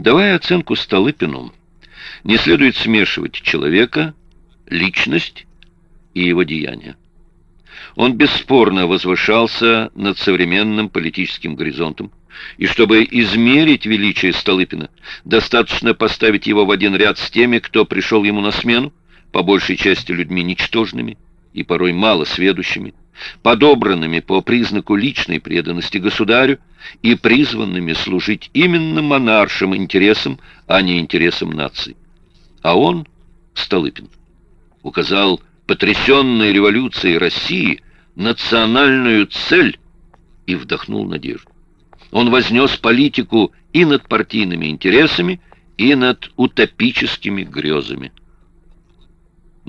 Давая оценку Столыпину, не следует смешивать человека, личность и его деяния. Он бесспорно возвышался над современным политическим горизонтом, и чтобы измерить величие Столыпина, достаточно поставить его в один ряд с теми, кто пришел ему на смену, по большей части людьми ничтожными и порой мало сведущими, подобранными по признаку личной преданности государю и призванными служить именно монаршим интересам, а не интересам нации. А он, Столыпин, указал потрясенной революцией России национальную цель и вдохнул надежду. Он вознес политику и над партийными интересами, и над утопическими грезами.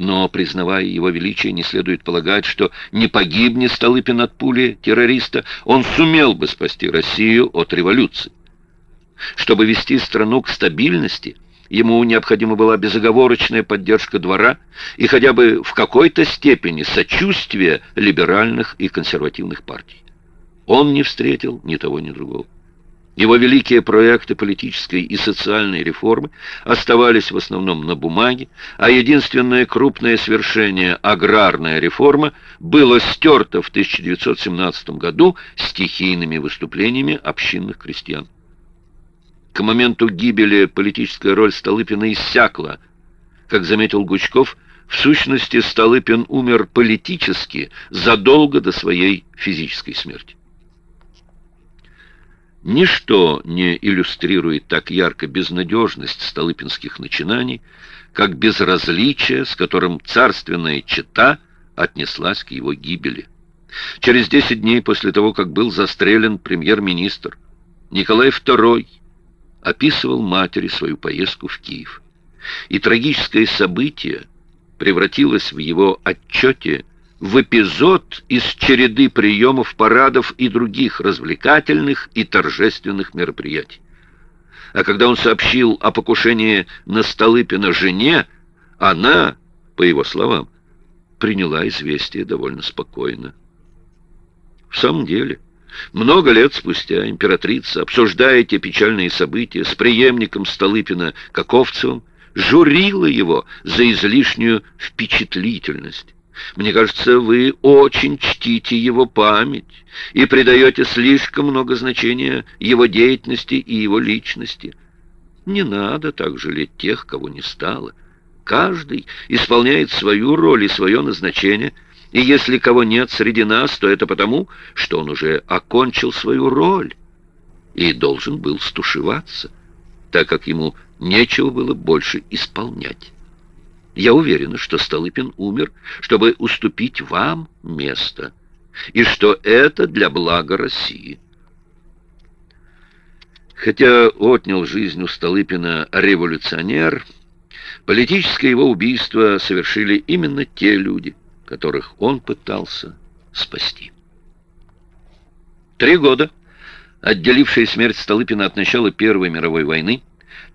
Но, признавая его величие, не следует полагать, что не погибнет Столыпин от пули террориста, он сумел бы спасти Россию от революции. Чтобы вести страну к стабильности, ему необходима была безоговорочная поддержка двора и хотя бы в какой-то степени сочувствие либеральных и консервативных партий. Он не встретил ни того, ни другого. Его великие проекты политической и социальной реформы оставались в основном на бумаге, а единственное крупное свершение – аграрная реформа – было стерто в 1917 году стихийными выступлениями общинных крестьян. К моменту гибели политическая роль Столыпина иссякла. Как заметил Гучков, в сущности Столыпин умер политически задолго до своей физической смерти. Ничто не иллюстрирует так ярко безнадежность столыпинских начинаний, как безразличие, с которым царственная чета отнеслась к его гибели. Через десять дней после того, как был застрелен премьер-министр, Николай II описывал матери свою поездку в Киев. И трагическое событие превратилось в его отчете в эпизод из череды приемов, парадов и других развлекательных и торжественных мероприятий. А когда он сообщил о покушении на Столыпина жене, она, по его словам, приняла известие довольно спокойно. В самом деле, много лет спустя императрица, обсуждая эти печальные события с преемником Столыпина Каковцевым, журила его за излишнюю впечатлительность. Мне кажется, вы очень чтите его память и придаете слишком много значения его деятельности и его личности. Не надо так жалеть тех, кого не стало. Каждый исполняет свою роль и свое назначение, и если кого нет среди нас, то это потому, что он уже окончил свою роль и должен был стушеваться, так как ему нечего было больше исполнять. Я уверена, что Столыпин умер, чтобы уступить вам место, и что это для блага России. Хотя отнял жизнь у Столыпина революционер, политическое его убийство совершили именно те люди, которых он пытался спасти. Три года, отделившие смерть Столыпина от начала Первой мировой войны,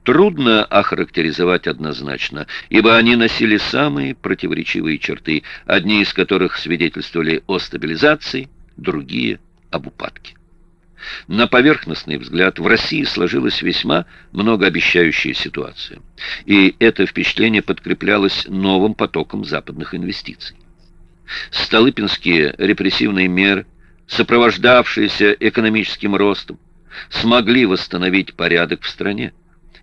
трудно охарактеризовать однозначно, ибо они носили самые противоречивые черты, одни из которых свидетельствовали о стабилизации, другие – об упадке. На поверхностный взгляд в России сложилась весьма многообещающая ситуация, и это впечатление подкреплялось новым потоком западных инвестиций. Столыпинские репрессивные меры, сопровождавшиеся экономическим ростом, смогли восстановить порядок в стране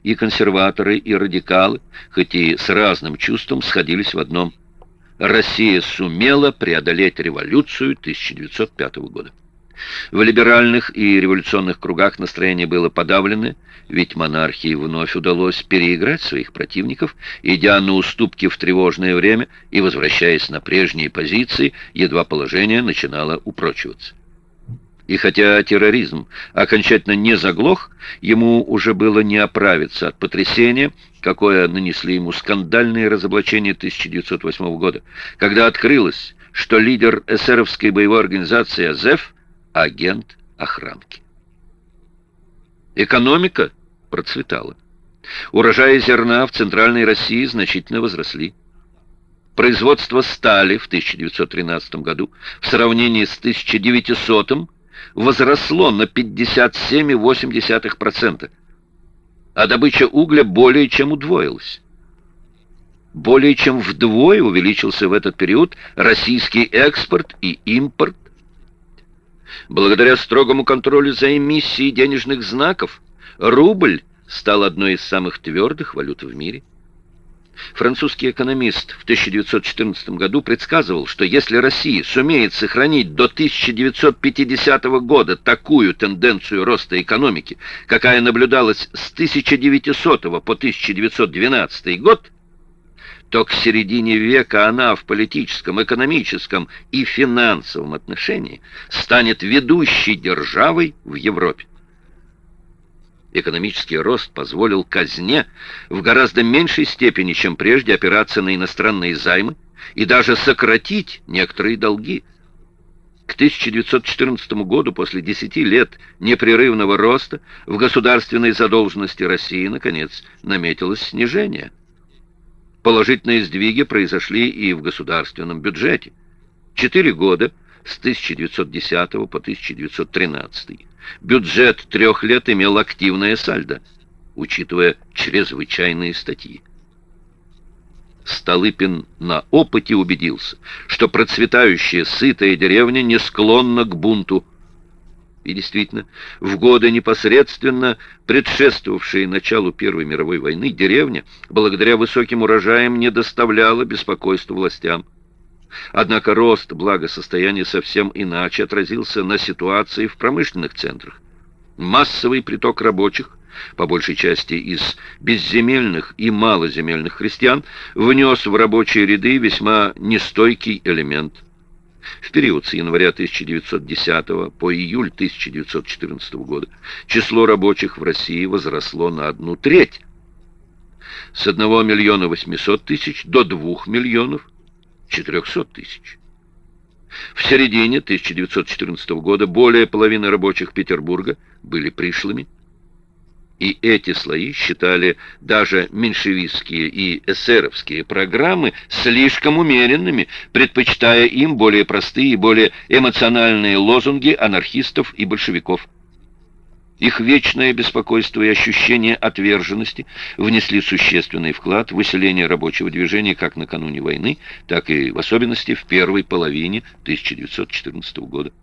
и консерваторы, и радикалы, хоть и с разным чувством, сходились в одном. Россия сумела преодолеть революцию 1905 года. В либеральных и революционных кругах настроение было подавлено, ведь монархии вновь удалось переиграть своих противников, идя на уступки в тревожное время и возвращаясь на прежние позиции, едва положение начинало упрочиваться. И хотя терроризм окончательно не заглох, ему уже было не оправиться от потрясения, какое нанесли ему скандальные разоблачения 1908 года, когда открылось, что лидер эсеровской боевой организации АЗЕФ – агент охранки. Экономика процветала. Урожаи зерна в Центральной России значительно возросли. Производство стали в 1913 году в сравнении с 1900 возросло на 57,8%. а добыча угля более чем удвоилась. Более чем вдвое увеличился в этот период российский экспорт и импорт. Благодаря строгому контролю за эмиссией денежных знаков рубль стал одной из самых твердых валют в мире. Французский экономист в 1914 году предсказывал, что если Россия сумеет сохранить до 1950 года такую тенденцию роста экономики, какая наблюдалась с 1900 по 1912 год, то к середине века она в политическом, экономическом и финансовом отношении станет ведущей державой в Европе. Экономический рост позволил казне в гораздо меньшей степени, чем прежде, опираться на иностранные займы и даже сократить некоторые долги. К 1914 году, после 10 лет непрерывного роста, в государственной задолженности России, наконец, наметилось снижение – Положительные сдвиги произошли и в государственном бюджете. Четыре года, с 1910 по 1913, бюджет трех лет имел активное сальдо, учитывая чрезвычайные статьи. Столыпин на опыте убедился, что процветающая сытая деревня не склонна к бунту, и действительно, в годы непосредственно предшествовавшие началу Первой мировой войны деревня, благодаря высоким урожаям, не доставляла беспокойства властям. Однако рост благосостояния совсем иначе отразился на ситуации в промышленных центрах. Массовый приток рабочих, по большей части из безземельных и малоземельных крестьян, внес в рабочие ряды весьма нестойкий элемент – в период с января 1910 по июль 1914 года число рабочих в России возросло на одну треть. С 1 миллиона 800 тысяч до 2 миллионов 400 тысяч. В середине 1914 года более половины рабочих Петербурга были пришлыми, и эти слои считали даже меньшевистские и эсеровские программы слишком умеренными, предпочитая им более простые и более эмоциональные лозунги анархистов и большевиков. Их вечное беспокойство и ощущение отверженности внесли существенный вклад в выселение рабочего движения как накануне войны, так и в особенности в первой половине 1914 года.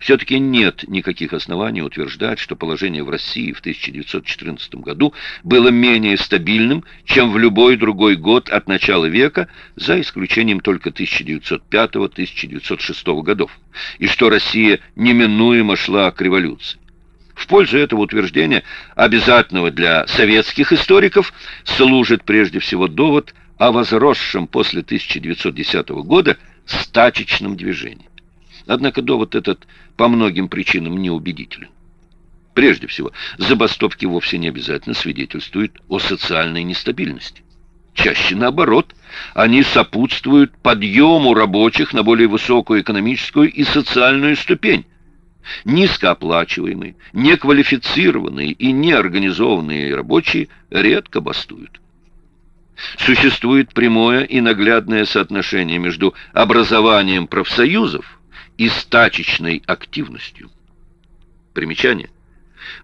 Все-таки нет никаких оснований утверждать, что положение в России в 1914 году было менее стабильным, чем в любой другой год от начала века, за исключением только 1905-1906 годов, и что Россия неминуемо шла к революции. В пользу этого утверждения, обязательного для советских историков, служит прежде всего довод о возросшем после 1910 года стачечном движении. Однако довод этот по многим причинам неубедителен. Прежде всего, забастовки вовсе не обязательно свидетельствуют о социальной нестабильности. Чаще наоборот, они сопутствуют подъему рабочих на более высокую экономическую и социальную ступень. Низкооплачиваемые, неквалифицированные и неорганизованные рабочие редко бастуют. Существует прямое и наглядное соотношение между образованием профсоюзов и стачечной активностью. Примечание.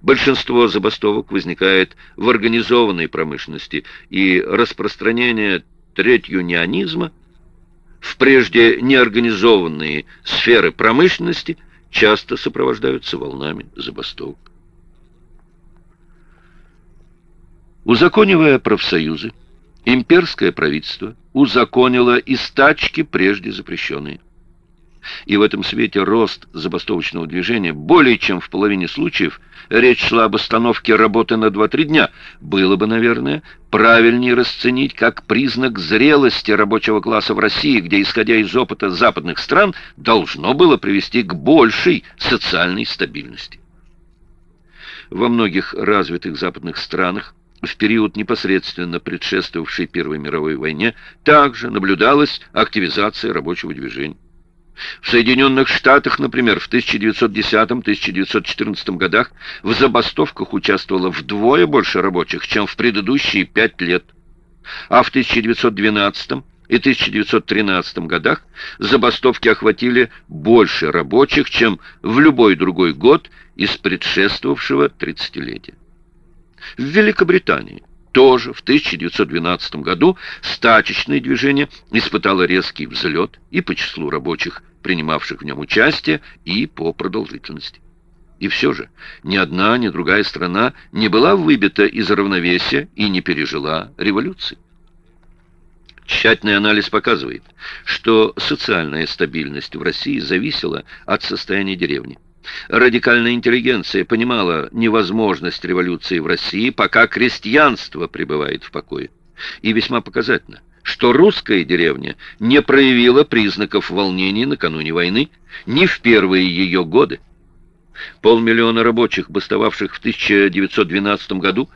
Большинство забастовок возникает в организованной промышленности, и распространение третьюнионизма в прежде неорганизованные сферы промышленности часто сопровождаются волнами забастовок. Узаконивая профсоюзы, имперское правительство узаконило и стачки, прежде запрещенные. И в этом свете рост забастовочного движения более чем в половине случаев речь шла об остановке работы на 2-3 дня. Было бы, наверное, правильнее расценить как признак зрелости рабочего класса в России, где, исходя из опыта западных стран, должно было привести к большей социальной стабильности. Во многих развитых западных странах в период, непосредственно предшествовавшей Первой мировой войне, также наблюдалась активизация рабочего движения. В Соединенных Штатах, например, в 1910-1914 годах в забастовках участвовало вдвое больше рабочих, чем в предыдущие пять лет. А в 1912 и 1913 годах забастовки охватили больше рабочих, чем в любой другой год из предшествовавшего 30-летия. В Великобритании тоже в 1912 году стачечное движение испытало резкий взлет и по числу рабочих, принимавших в нем участие, и по продолжительности. И все же ни одна, ни другая страна не была выбита из равновесия и не пережила революции. Тщательный анализ показывает, что социальная стабильность в России зависела от состояния деревни. Радикальная интеллигенция понимала невозможность революции в России, пока крестьянство пребывает в покое. И весьма показательно, что русская деревня не проявила признаков волнений накануне войны ни в первые ее годы. Полмиллиона рабочих, бастовавших в 1912 году,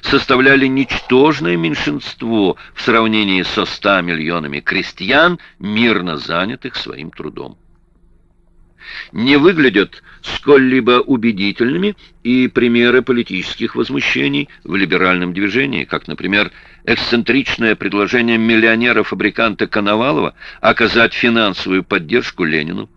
составляли ничтожное меньшинство в сравнении со 100 миллионами крестьян, мирно занятых своим трудом. Не выглядят сколь-либо убедительными и примеры политических возмущений в либеральном движении, как, например, эксцентричное предложение миллионера-фабриканта Коновалова оказать финансовую поддержку Ленину.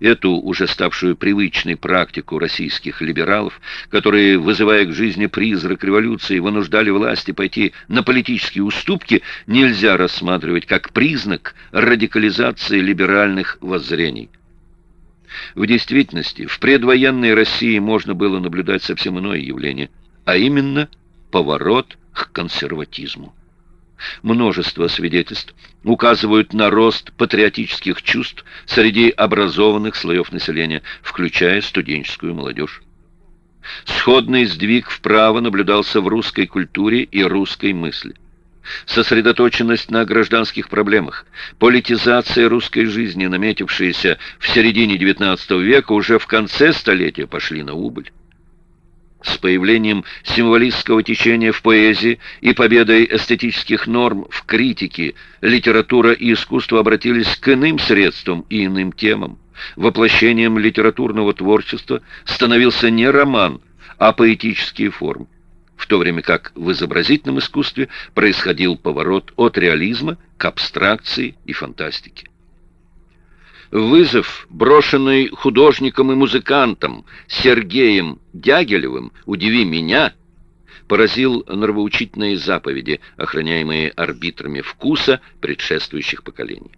Эту уже ставшую привычной практику российских либералов, которые, вызывая к жизни призрак революции, вынуждали власти пойти на политические уступки, нельзя рассматривать как признак радикализации либеральных воззрений. В действительности, в предвоенной России можно было наблюдать совсем иное явление, а именно поворот к консерватизму. Множество свидетельств указывают на рост патриотических чувств среди образованных слоев населения, включая студенческую молодежь. Сходный сдвиг вправо наблюдался в русской культуре и русской мысли. Сосредоточенность на гражданских проблемах, политизация русской жизни, наметившиеся в середине XIX века, уже в конце столетия пошли на убыль. С появлением символистского течения в поэзии и победой эстетических норм в критике литература и искусство обратились к иным средствам и иным темам. Воплощением литературного творчества становился не роман, а поэтические формы, в то время как в изобразительном искусстве происходил поворот от реализма к абстракции и фантастике. Вызов, брошенный художником и музыкантом Сергеем Дягилевым «Удиви меня», поразил нравоучительные заповеди, охраняемые арбитрами вкуса предшествующих поколений.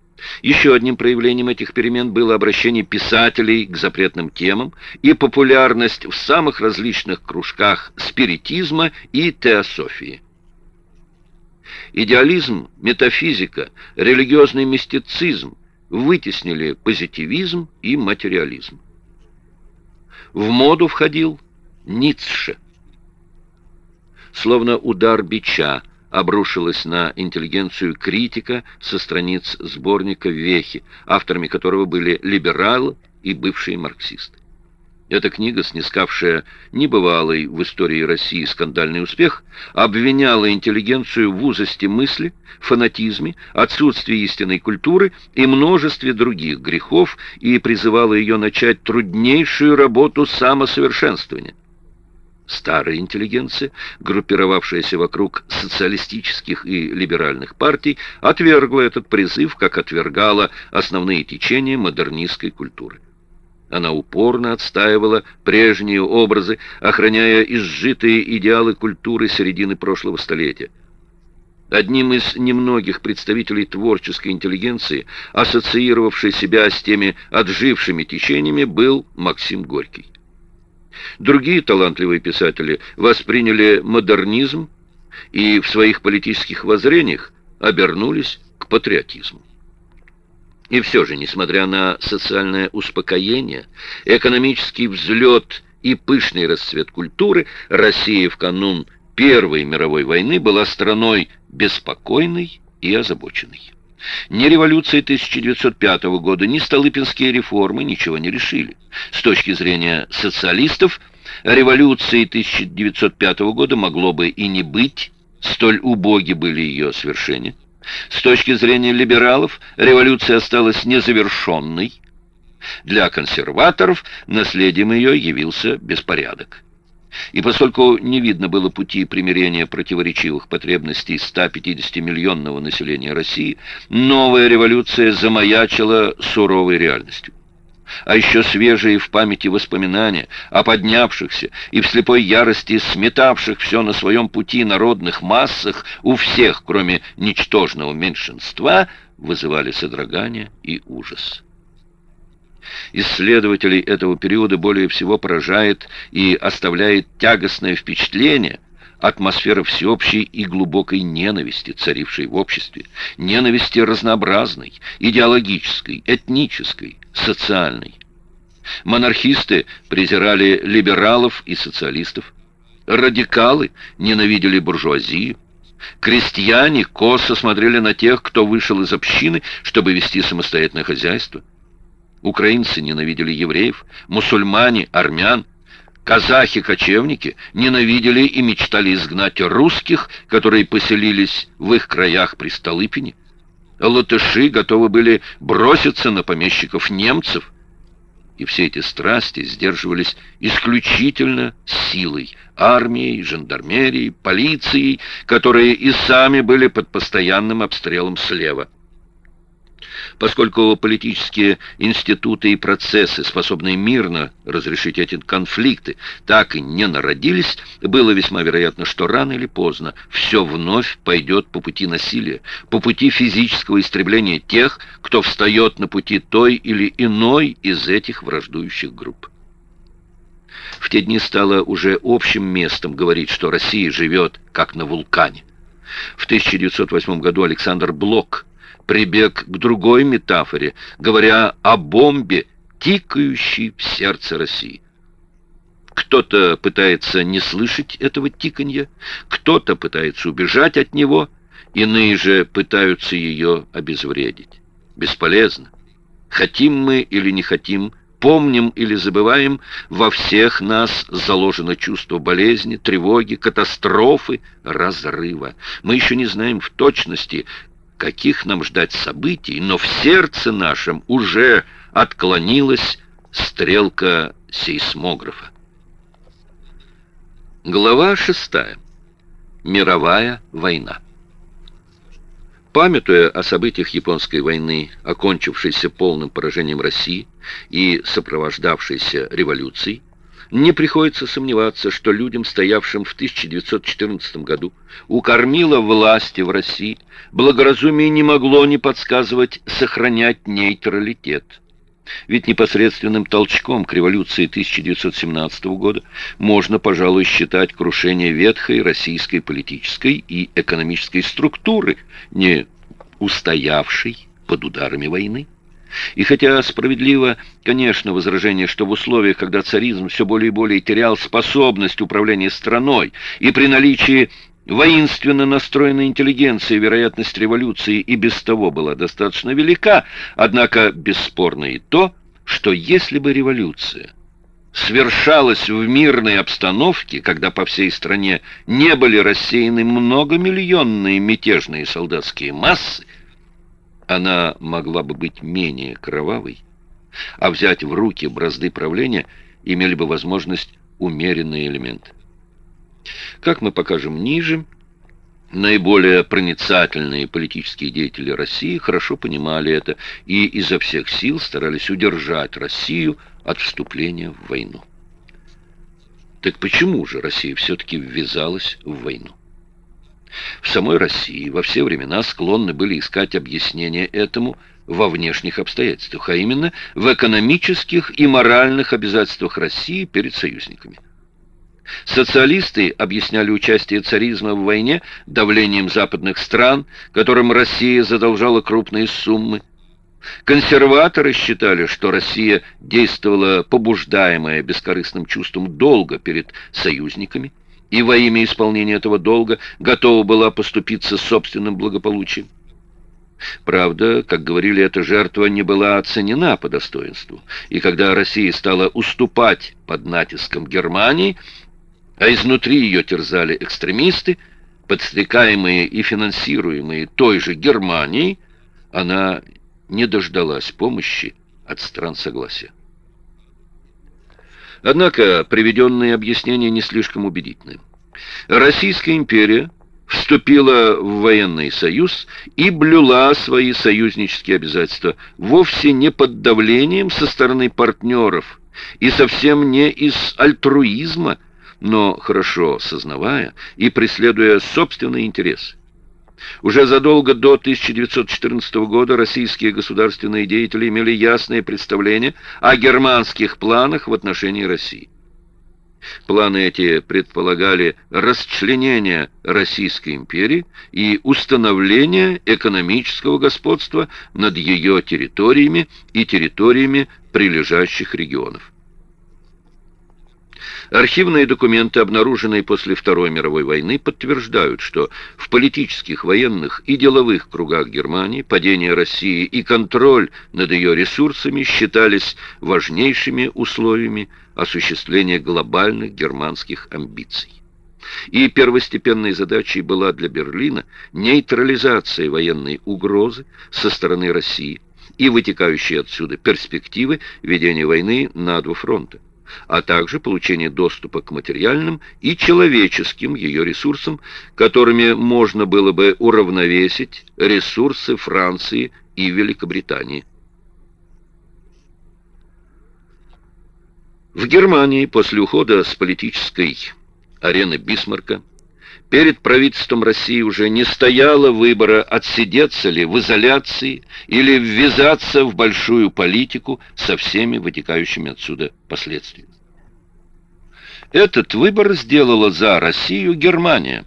Еще одним проявлением этих перемен было обращение писателей к запретным темам и популярность в самых различных кружках спиритизма и теософии. Идеализм, метафизика, религиозный мистицизм вытеснили позитивизм и материализм. В моду входил Ницше. Словно удар бича обрушилась на интеллигенцию критика со страниц сборника «Вехи», авторами которого были либералы и бывшие марксисты. Эта книга, снискавшая небывалый в истории России скандальный успех, обвиняла интеллигенцию в узости мысли, фанатизме, отсутствии истинной культуры и множестве других грехов и призывала ее начать труднейшую работу самосовершенствования. Старая интеллигенция, группировавшаяся вокруг социалистических и либеральных партий, отвергла этот призыв, как отвергала основные течения модернистской культуры. Она упорно отстаивала прежние образы, охраняя изжитые идеалы культуры середины прошлого столетия. Одним из немногих представителей творческой интеллигенции, ассоциировавшей себя с теми отжившими течениями, был Максим Горький. Другие талантливые писатели восприняли модернизм и в своих политических воззрениях обернулись к патриотизму. И все же, несмотря на социальное успокоение, экономический взлет и пышный расцвет культуры, Россия в канун Первой мировой войны была страной беспокойной и озабоченной. Ни революция 1905 года, ни Столыпинские реформы ничего не решили. С точки зрения социалистов, революции 1905 года могло бы и не быть, столь убоги были ее свершения. С точки зрения либералов революция осталась незавершенной. Для консерваторов наследием ее явился беспорядок. И поскольку не видно было пути примирения противоречивых потребностей 150-миллионного населения России, новая революция замаячила суровой реальностью. а еще свежие в памяти воспоминания о поднявшихся и в слепой ярости сметавших все на своем пути народных массах у всех, кроме ничтожного меньшинства, вызывали содрогание и ужас. Исследователей этого периода более всего поражает и оставляет тягостное впечатление атмосфера всеобщей и глубокой ненависти, царившей в обществе, ненависти разнообразной, идеологической, этнической, социальной. Монархисты презирали либералов и социалистов, радикалы ненавидели буржуазию, крестьяне косо смотрели на тех, кто вышел из общины, чтобы вести самостоятельное хозяйство. Украинцы ненавидели евреев, мусульмане – армян, Казахи-кочевники ненавидели и мечтали изгнать русских, которые поселились в их краях при Столыпине. Латыши готовы были броситься на помещиков немцев. И все эти страсти сдерживались исключительно силой, армией, жандармерией, полицией, которые и сами были под постоянным обстрелом слева. Поскольку политические институты и процессы, способные мирно разрешить эти конфликты, так и не народились, было весьма вероятно, что рано или поздно все вновь пойдет по пути насилия, по пути физического истребления тех, кто встает на пути той или иной из этих враждующих групп. В те дни стало уже общим местом говорить, что Россия живет как на вулкане. В 1908 году Александр Блок прибег к другой метафоре, говоря о бомбе, тикающей в сердце России. Кто-то пытается не слышать этого тиканья, кто-то пытается убежать от него, иные же пытаются ее обезвредить. Бесполезно. Хотим мы или не хотим, помним или забываем, во всех нас заложено чувство болезни, тревоги, катастрофы, разрыва. Мы еще не знаем в точности, каких нам ждать событий, но в сердце нашем уже отклонилась стрелка сейсмографа. Глава шестая. Мировая война. Памятуя о событиях японской войны, окончившейся полным поражением России и сопровождавшейся революцией, не приходится сомневаться, что людям, стоявшим в 1914 году, укормила власти в России, благоразумие не могло не подсказывать сохранять нейтралитет. Ведь непосредственным толчком к революции 1917 года можно, пожалуй, считать крушение ветхой российской политической и экономической структуры, не устоявшей под ударами войны. И хотя справедливо, конечно, возражение, что в условиях, когда царизм все более и более терял способность управления страной, и при наличии воинственно настроенной интеллигенции вероятность революции и без того была достаточно велика, однако бесспорно и то, что если бы революция свершалась в мирной обстановке, когда по всей стране не были рассеяны многомиллионные мятежные солдатские массы, она могла бы быть менее кровавой, а взять в руки бразды правления имели бы возможность умеренные элементы. Как мы покажем ниже, наиболее проницательные политические деятели России хорошо понимали это и изо всех сил старались удержать Россию от вступления в войну. Так почему же Россия все-таки ввязалась в войну? В самой России во все времена склонны были искать объяснение этому во внешних обстоятельствах, а именно в экономических и моральных обязательствах России перед союзниками. Социалисты объясняли участие царизма в войне давлением западных стран, которым Россия задолжала крупные суммы. Консерваторы считали, что Россия действовала побуждаемая бескорыстным чувством долга перед союзниками, и во имя исполнения этого долга готова была поступиться собственным благополучием. Правда, как говорили, эта жертва не была оценена по достоинству, и когда Россия стала уступать под натиском Германии, а изнутри ее терзали экстремисты, подстрекаемые и финансируемые той же Германией, она не дождалась помощи от стран согласия. Однако приведенные объяснения не слишком убедительны. Российская империя вступила в военный союз и блюла свои союзнические обязательства вовсе не под давлением со стороны партнеров и совсем не из альтруизма, но хорошо сознавая и преследуя собственные интересы. Уже задолго до 1914 года российские государственные деятели имели ясное представление о германских планах в отношении России. Планы эти предполагали расчленение Российской империи и установление экономического господства над ее территориями и территориями прилежащих регионов. Архивные документы, обнаруженные после Второй мировой войны, подтверждают, что в политических, военных и деловых кругах Германии падение России и контроль над ее ресурсами считались важнейшими условиями осуществления глобальных германских амбиций. И первостепенной задачей была для Берлина нейтрализация военной угрозы со стороны России и вытекающие отсюда перспективы ведения войны на два фронта а также получение доступа к материальным и человеческим ее ресурсам, которыми можно было бы уравновесить ресурсы Франции и Великобритании. В Германии после ухода с политической арены Бисмарка Перед правительством России уже не стояло выбора отсидеться ли в изоляции или ввязаться в большую политику со всеми вытекающими отсюда последствиями. Этот выбор сделала за Россию Германия,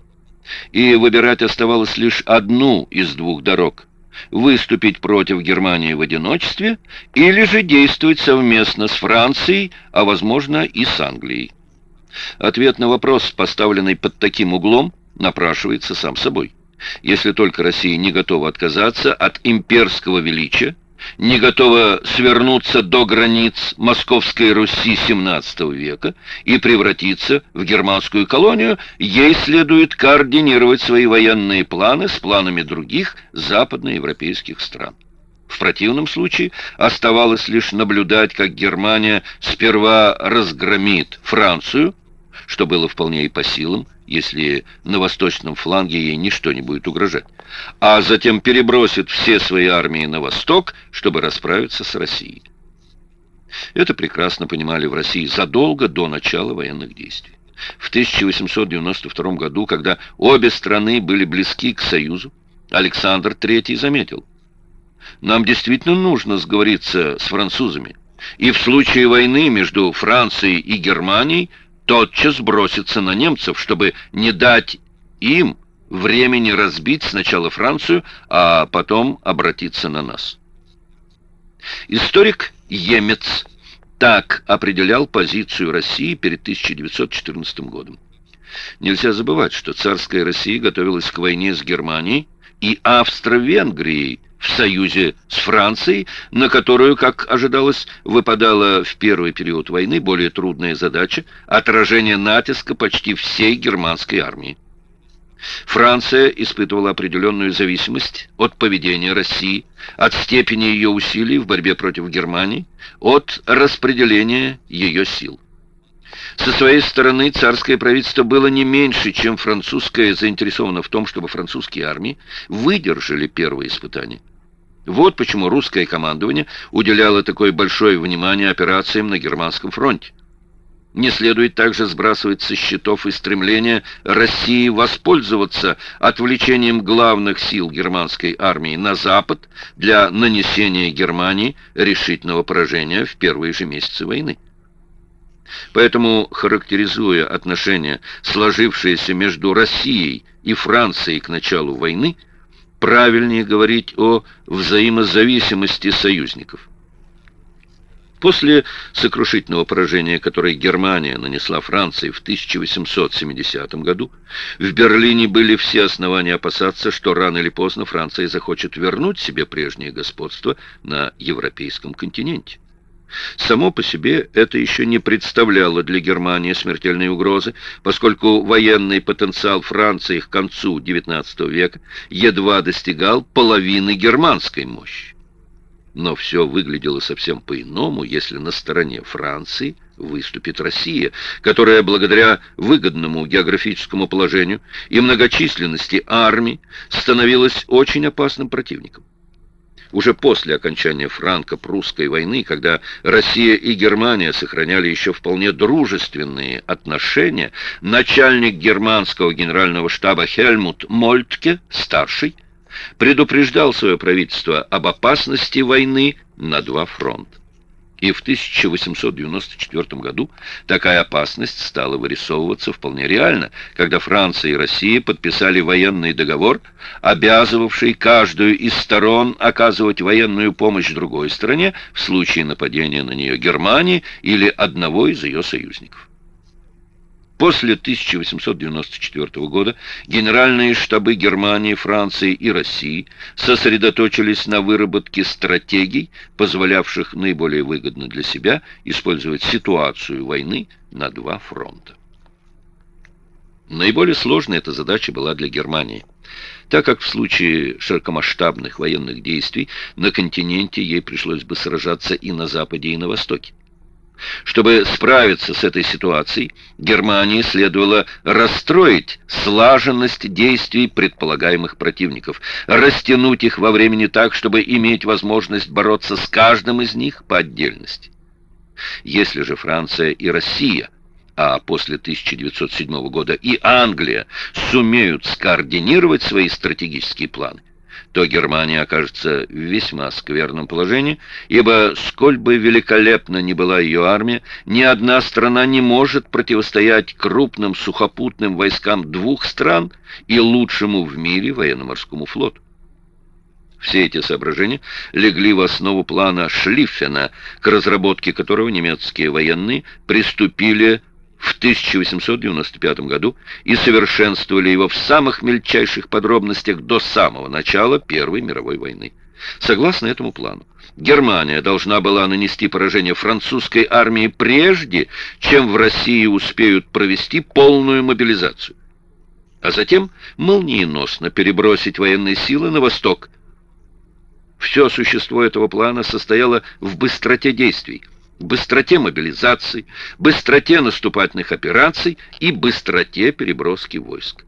и выбирать оставалось лишь одну из двух дорог – выступить против Германии в одиночестве или же действовать совместно с Францией, а возможно и с Англией. Ответ на вопрос, поставленный под таким углом, напрашивается сам собой. Если только Россия не готова отказаться от имперского величия, не готова свернуться до границ Московской Руси XVII века и превратиться в германскую колонию, ей следует координировать свои военные планы с планами других западноевропейских стран. В противном случае оставалось лишь наблюдать, как Германия сперва разгромит Францию, что было вполне и по силам, если на восточном фланге ей ничто не будет угрожать, а затем перебросит все свои армии на восток, чтобы расправиться с Россией. Это прекрасно понимали в России задолго до начала военных действий. В 1892 году, когда обе страны были близки к союзу, Александр III заметил, «Нам действительно нужно сговориться с французами, и в случае войны между Францией и Германией тотчас броситься на немцев, чтобы не дать им времени разбить сначала Францию, а потом обратиться на нас. Историк Емец так определял позицию России перед 1914 годом. Нельзя забывать, что царская Россия готовилась к войне с Германией и Австро-Венгрией в союзе с Францией, на которую, как ожидалось, выпадала в первый период войны более трудная задача – отражение натиска почти всей германской армии. Франция испытывала определенную зависимость от поведения России, от степени ее усилий в борьбе против Германии, от распределения ее сил. Со своей стороны царское правительство было не меньше, чем французское, заинтересовано в том, чтобы французские армии выдержали первые испытания. Вот почему русское командование уделяло такое большое внимание операциям на Германском фронте. Не следует также сбрасывать со счетов и стремления России воспользоваться отвлечением главных сил германской армии на Запад для нанесения Германии решительного поражения в первые же месяцы войны. Поэтому, характеризуя отношения, сложившиеся между Россией и Францией к началу войны, правильнее говорить о взаимозависимости союзников. После сокрушительного поражения, которое Германия нанесла Франции в 1870 году, в Берлине были все основания опасаться, что рано или поздно Франция захочет вернуть себе прежнее господство на европейском континенте. Само по себе это еще не представляло для Германии смертельной угрозы, поскольку военный потенциал Франции к концу XIX века едва достигал половины германской мощи. Но все выглядело совсем по-иному, если на стороне Франции выступит Россия, которая благодаря выгодному географическому положению и многочисленности армий становилась очень опасным противником. Уже после окончания франко-прусской войны, когда Россия и Германия сохраняли еще вполне дружественные отношения, начальник германского генерального штаба Хельмут Мольтке, старший, предупреждал свое правительство об опасности войны на два фронта. И в 1894 году такая опасность стала вырисовываться вполне реально, когда Франция и Россия подписали военный договор, обязывавший каждую из сторон оказывать военную помощь другой стране в случае нападения на нее Германии или одного из ее союзников. После 1894 года генеральные штабы Германии, Франции и России сосредоточились на выработке стратегий, позволявших наиболее выгодно для себя использовать ситуацию войны на два фронта. Наиболее сложной эта задача была для Германии, так как в случае широкомасштабных военных действий на континенте ей пришлось бы сражаться и на Западе, и на Востоке. Чтобы справиться с этой ситуацией, Германии следовало расстроить слаженность действий предполагаемых противников, растянуть их во времени так, чтобы иметь возможность бороться с каждым из них по отдельности. Если же Франция и Россия, а после 1907 года и Англия сумеют скоординировать свои стратегические планы, то Германия окажется в весьма скверном положении, ибо, сколь бы великолепна ни была ее армия, ни одна страна не может противостоять крупным сухопутным войскам двух стран и лучшему в мире военно-морскому флоту. Все эти соображения легли в основу плана Шлиффена, к разработке которого немецкие военные приступили в 1895 году и совершенствовали его в самых мельчайших подробностях до самого начала Первой мировой войны. Согласно этому плану, Германия должна была нанести поражение французской армии прежде, чем в России успеют провести полную мобилизацию, а затем молниеносно перебросить военные силы на восток. Все существо этого плана состояло в быстроте действий – быстроте мобилизации, быстроте наступательных операций и быстроте переброски войск.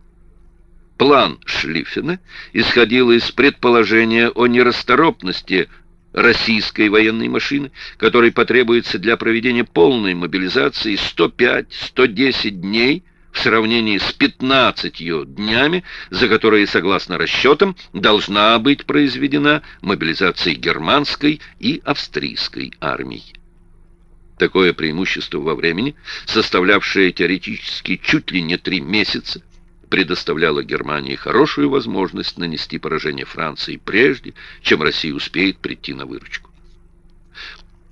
План Шлиффена исходил из предположения о нерасторопности российской военной машины, которой потребуется для проведения полной мобилизации 105-110 дней в сравнении с 15 днями, за которые, согласно расчетам, должна быть произведена мобилизация германской и австрийской армий. Такое преимущество во времени, составлявшее теоретически чуть ли не три месяца, предоставляло Германии хорошую возможность нанести поражение Франции прежде, чем Россия успеет прийти на выручку.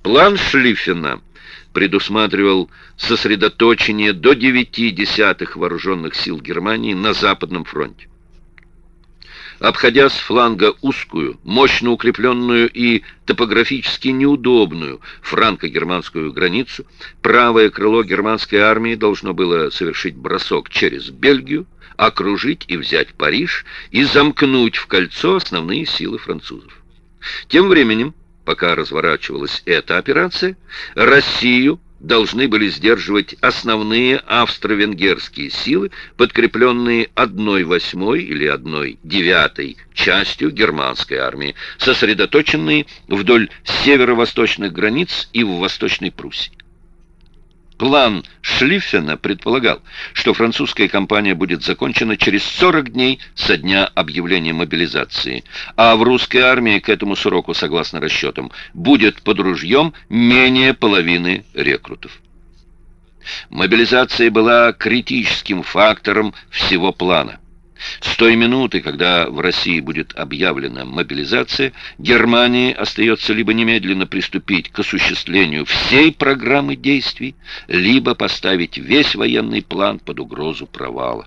План Шлиффена предусматривал сосредоточение до девяти десятых вооруженных сил Германии на Западном фронте обходя с фланга узкую, мощно укрепленную и топографически неудобную франко-германскую границу, правое крыло германской армии должно было совершить бросок через Бельгию, окружить и взять Париж и замкнуть в кольцо основные силы французов. Тем временем, пока разворачивалась эта операция, Россию должны были сдерживать основные австро-венгерские силы, подкрепленные одной восьмой или одной девятой частью германской армии, сосредоточенные вдоль северо-восточных границ и в Восточной Пруссии. План Шлиффена предполагал, что французская кампания будет закончена через 40 дней со дня объявления мобилизации, а в русской армии к этому сроку, согласно расчетам, будет под ружьем менее половины рекрутов. Мобилизация была критическим фактором всего плана. С той минуты, когда в России будет объявлена мобилизация, Германии остается либо немедленно приступить к осуществлению всей программы действий, либо поставить весь военный план под угрозу провала.